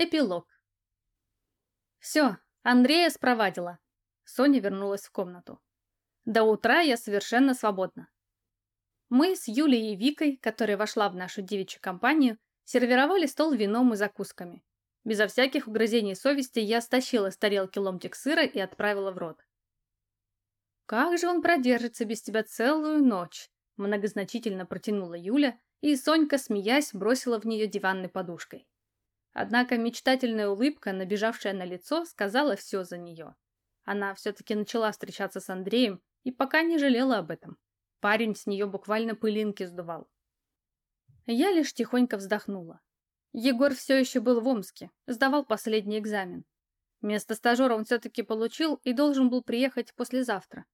Эпилог. Все, Андрея спровадила. Соня вернулась в комнату. До утра я совершенно свободна. Мы с Юлей и Викой, которая вошла в нашу девичью компанию, сервировали стол вином и закусками. Безо всяких угрызений совести я стащила с тарелки ломтик сыра и отправила в рот. «Как же он продержится без тебя целую ночь?» многозначительно протянула Юля, и Сонька, смеясь, бросила в нее диванной подушкой. Однако мечтательная улыбка, набежавшая на лицо, сказала все за нее. Она все-таки начала встречаться с Андреем и пока не жалела об этом. Парень с нее буквально пылинки сдувал. Я лишь тихонько вздохнула. Егор все еще был в Омске, сдавал последний экзамен. Место стажера он все-таки получил и должен был приехать послезавтра.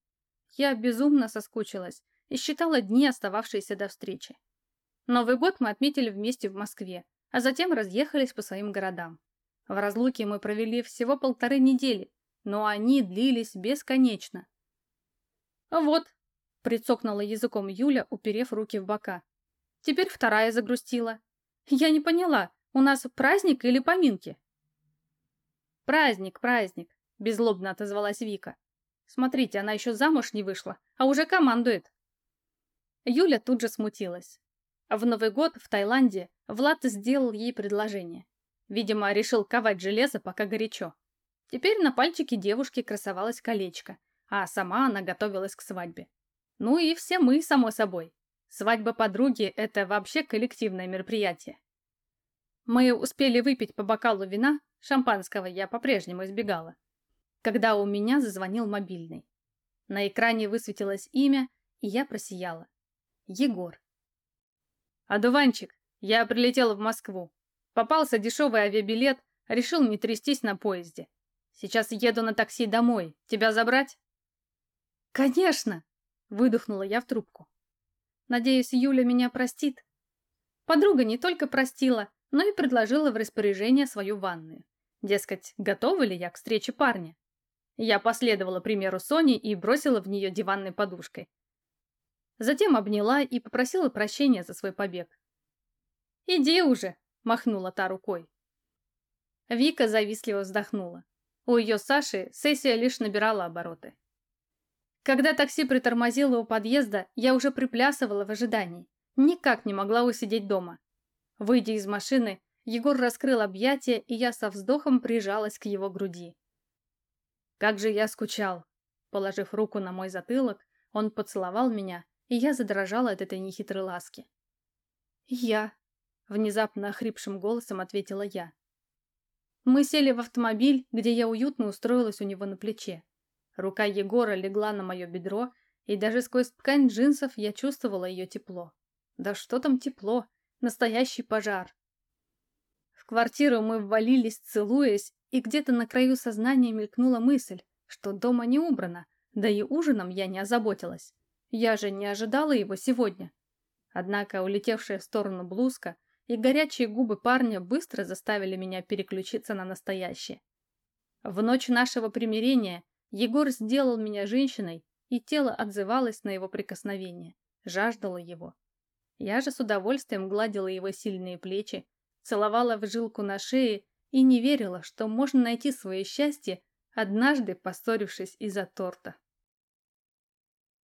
Я безумно соскучилась и считала дни, остававшиеся до встречи. Новый год мы отметили вместе в Москве, а затем разъехались по своим городам. В разлуке мы провели всего полторы недели, но они длились бесконечно. «Вот», — прицокнула языком Юля, уперев руки в бока. Теперь вторая загрустила. «Я не поняла, у нас праздник или поминки?» «Праздник, праздник», — беззлобно отозвалась Вика. «Смотрите, она еще замуж не вышла, а уже командует». Юля тут же смутилась. В Новый год в Таиланде Влад сделал ей предложение. Видимо, решил ковать железо, пока горячо. Теперь на пальчике девушки красовалось колечко, а сама она готовилась к свадьбе. Ну и все мы, само собой. Свадьба подруги – это вообще коллективное мероприятие. Мы успели выпить по бокалу вина, шампанского я по-прежнему избегала, когда у меня зазвонил мобильный. На экране высветилось имя, и я просияла. Егор. «Одуванчик, я прилетел в Москву. Попался дешевый авиабилет, решил не трястись на поезде. Сейчас еду на такси домой. Тебя забрать?» «Конечно!» — выдохнула я в трубку. «Надеюсь, Юля меня простит». Подруга не только простила, но и предложила в распоряжение свою ванную. Дескать, готова ли я к встрече парня? Я последовала примеру Сони и бросила в нее диванной подушкой. Затем обняла и попросила прощения за свой побег. «Иди уже!» – махнула та рукой. Вика завистливо вздохнула. У ее Саши сессия лишь набирала обороты. Когда такси притормозило у подъезда, я уже приплясывала в ожидании. Никак не могла усидеть дома. Выйдя из машины, Егор раскрыл объятия, и я со вздохом прижалась к его груди. Как же я скучал. Положив руку на мой затылок, он поцеловал меня и я задрожала от этой нехитрой ласки. «Я», — внезапно охрипшим голосом ответила я. Мы сели в автомобиль, где я уютно устроилась у него на плече. Рука Егора легла на мое бедро, и даже сквозь ткань джинсов я чувствовала ее тепло. Да что там тепло? Настоящий пожар. В квартиру мы ввалились, целуясь, и где-то на краю сознания мелькнула мысль, что дома не убрано, да и ужином я не озаботилась. Я же не ожидала его сегодня. Однако улетевшая в сторону блузка и горячие губы парня быстро заставили меня переключиться на настоящее. В ночь нашего примирения Егор сделал меня женщиной, и тело отзывалось на его прикосновение, жаждало его. Я же с удовольствием гладила его сильные плечи, целовала в жилку на шее и не верила, что можно найти свое счастье, однажды поссорившись из-за торта.